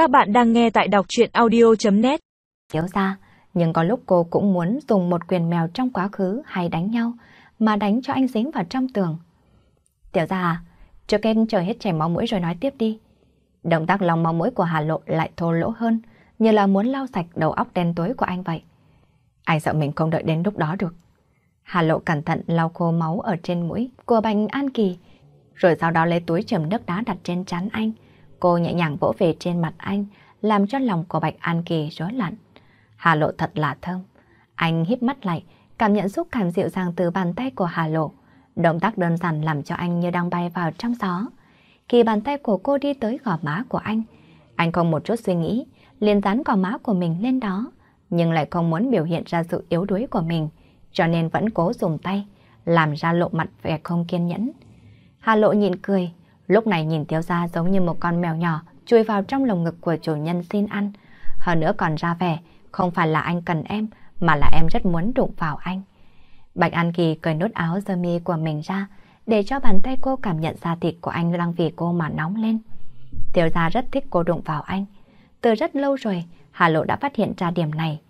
Các bạn đang nghe tại đọc chuyện audio.net Kéo ra, nhưng có lúc cô cũng muốn dùng một quyền mèo trong quá khứ hay đánh nhau, mà đánh cho anh dính vào trong tường. Tiểu ra à, trước hết chờ hết chảy máu mũi rồi nói tiếp đi. Động tác lòng máu mũi của Hà Lộ lại thô lỗ hơn, như là muốn lau sạch đầu óc đen tối của anh vậy. Anh sợ mình không đợi đến lúc đó được. Hà Lộ cẩn thận lau khô máu ở trên mũi của Bành An Kỳ, rồi sau đó lấy túi chầm nước đá đặt trên trán anh. Cô nhẹ nhàng vỗ về trên mặt anh, làm cho lòng của Bạch An Kỳ rối loạn. Hà Lộ thật là thơm. Anh híp mắt lại, cảm nhận xúc cảm dịu dàng từ bàn tay của Hà Lộ. Động tác đơn giản làm cho anh như đang bay vào trong gió. Khi bàn tay của cô đi tới gò má của anh, anh không một chút suy nghĩ, liền dán gò má của mình lên đó, nhưng lại không muốn biểu hiện ra sự yếu đuối của mình, cho nên vẫn cố dùng tay, làm ra lộ mặt vẻ không kiên nhẫn. Hà Lộ nhịn cười, lúc này nhìn thiếu Gia giống như một con mèo nhỏ chui vào trong lồng ngực của chủ nhân xin ăn. Hơn nữa còn ra vẻ, không phải là anh cần em, mà là em rất muốn đụng vào anh. Bạch An Kỳ cởi nút áo sơ mi của mình ra, để cho bàn tay cô cảm nhận da thịt của anh đang vì cô mà nóng lên. thiếu Gia rất thích cô đụng vào anh. Từ rất lâu rồi, Hà Lộ đã phát hiện ra điểm này.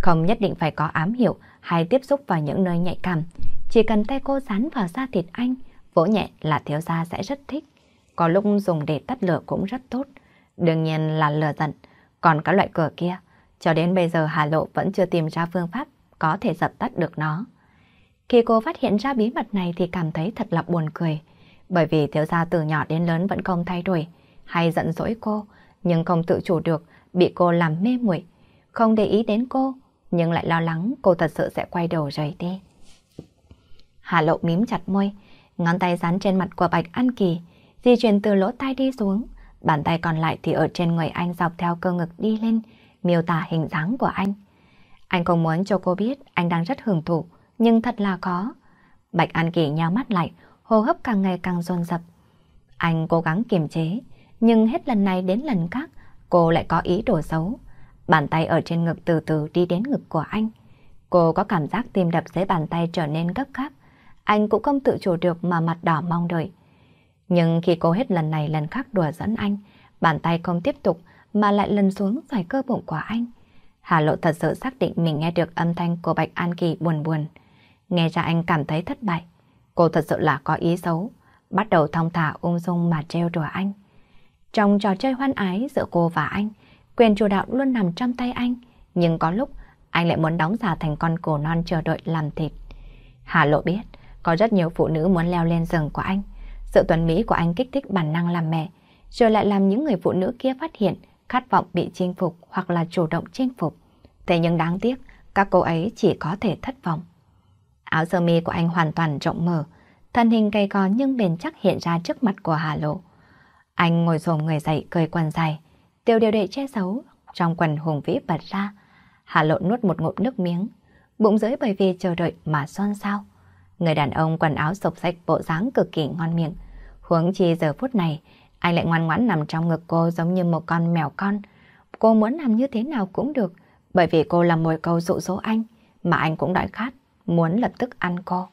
Không nhất định phải có ám hiệu hay tiếp xúc vào những nơi nhạy cảm. Chỉ cần tay cô dán vào da thịt anh, vỗ nhẹ là thiếu gia sẽ rất thích. Có lúc dùng để tắt lửa cũng rất tốt. Đương nhiên là lửa giận. Còn cái loại cửa kia, cho đến bây giờ Hà Lộ vẫn chưa tìm ra phương pháp có thể dập tắt được nó. Khi cô phát hiện ra bí mật này thì cảm thấy thật là buồn cười. Bởi vì thiếu gia từ nhỏ đến lớn vẫn không thay đổi, hay giận dỗi cô, nhưng không tự chủ được, bị cô làm mê muội Không để ý đến cô, nhưng lại lo lắng cô thật sự sẽ quay đầu rời đi. Hà Lộ mím chặt môi, ngón tay dán trên mặt của Bạch An Kỳ, di chuyển từ lỗ tai đi xuống, bàn tay còn lại thì ở trên người anh dọc theo cơ ngực đi lên, miêu tả hình dáng của anh. Anh không muốn cho cô biết anh đang rất hưởng thụ, nhưng thật là khó. Bạch An Kỳ nhao mắt lại, hô hấp càng ngày càng dồn dập. Anh cố gắng kiềm chế, nhưng hết lần này đến lần khác, cô lại có ý đồ xấu. Bàn tay ở trên ngực từ từ đi đến ngực của anh. Cô có cảm giác tim đập dưới bàn tay trở nên gấp gáp. Anh cũng không tự chủ được mà mặt đỏ mong đợi. Nhưng khi cô hết lần này lần khác đùa dẫn anh, bàn tay không tiếp tục mà lại lần xuống phải cơ bụng của anh. Hà Lộ thật sự xác định mình nghe được âm thanh của Bạch An Kỳ buồn buồn. Nghe ra anh cảm thấy thất bại. Cô thật sự là có ý xấu, bắt đầu thong thả ung dung mà treo đùa anh. Trong trò chơi hoan ái giữa cô và anh, quyền chủ đạo luôn nằm trong tay anh, nhưng có lúc anh lại muốn đóng giả thành con cổ non chờ đợi làm thịt. Hà Lộ biết, có rất nhiều phụ nữ muốn leo lên giường của anh. Sự tuần mỹ của anh kích thích bản năng làm mẹ, rồi lại làm những người phụ nữ kia phát hiện khát vọng bị chinh phục hoặc là chủ động chinh phục. Thế nhưng đáng tiếc, các cô ấy chỉ có thể thất vọng. Áo sơ mi của anh hoàn toàn rộng mở, thân hình gầy gò nhưng bền chắc hiện ra trước mặt của Hà Lộ. Anh ngồi xổm người dậy cười quần dài, tiêu điều đệ che giấu trong quần hùng vĩ bật ra. Hà Lộ nuốt một ngụm nước miếng, bụng dưới bởi vì chờ đợi mà son sao. Người đàn ông quần áo sộc sạch bộ dáng cực kỳ ngon miệng. Huống chi giờ phút này, anh lại ngoan ngoãn nằm trong ngực cô giống như một con mèo con. Cô muốn làm như thế nào cũng được, bởi vì cô là mồi câu dụ dỗ anh, mà anh cũng đói khát, muốn lập tức ăn cô.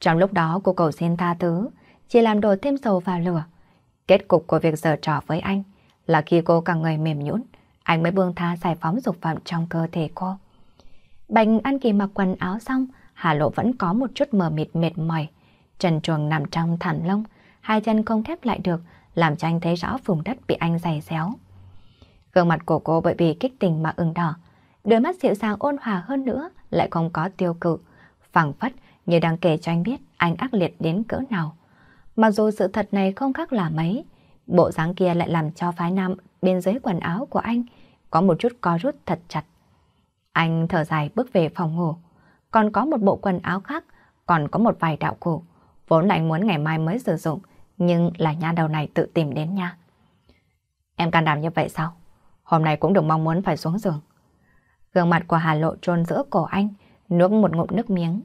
Trong lúc đó cô cầu xin tha thứ, chỉ làm đổ thêm dầu vào lửa. Kết cục của việc giở trò với anh là khi cô cả người mềm nhũn, anh mới buông tha giải phóng dục vọng trong cơ thể cô. Bành An Kỳ mặc quần áo xong, Hà Lộ vẫn có một chút mờ mịt mệt mỏi. Trần truồng nằm trong thản lông, hai chân không khép lại được, làm cho anh thấy rõ vùng đất bị anh giày xéo. Gương mặt của cô bởi vì kích tình mà ửng đỏ, đôi mắt dịu dàng ôn hòa hơn nữa lại không có tiêu cự, phẳng phất như đang kể cho anh biết anh ác liệt đến cỡ nào. Mặc dù sự thật này không khác là mấy, bộ dáng kia lại làm cho phái nam bên dưới quần áo của anh có một chút co rút thật chặt. Anh thở dài bước về phòng ngủ, còn có một bộ quần áo khác, còn có một vài đạo cụ. Vốn anh muốn ngày mai mới sử dụng, nhưng là nha đầu này tự tìm đến nha. Em can đảm như vậy sao? Hôm nay cũng đừng mong muốn phải xuống giường. Gương mặt của Hà Lộ trôn giữa cổ anh, nuốt một ngụm nước miếng.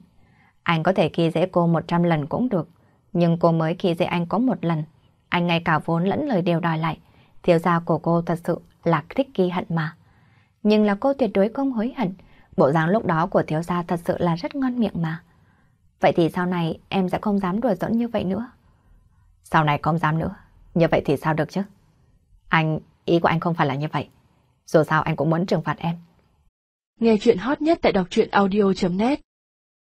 Anh có thể khi dễ cô 100 lần cũng được, nhưng cô mới khi dễ anh có một lần. Anh ngay cả vốn lẫn lời đều đòi lại. Thiếu gia của cô thật sự là thích ghi hận mà. Nhưng là cô tuyệt đối không hối hận. Bộ dáng lúc đó của thiếu gia thật sự là rất ngon miệng mà. Vậy thì sau này em sẽ không dám đùa giỡn như vậy nữa. Sau này không dám nữa. Như vậy thì sao được chứ? Anh, Ý của anh không phải là như vậy. Dù sao anh cũng muốn trừng phạt em. Nghe chuyện hot nhất tại đọc truyện audio.net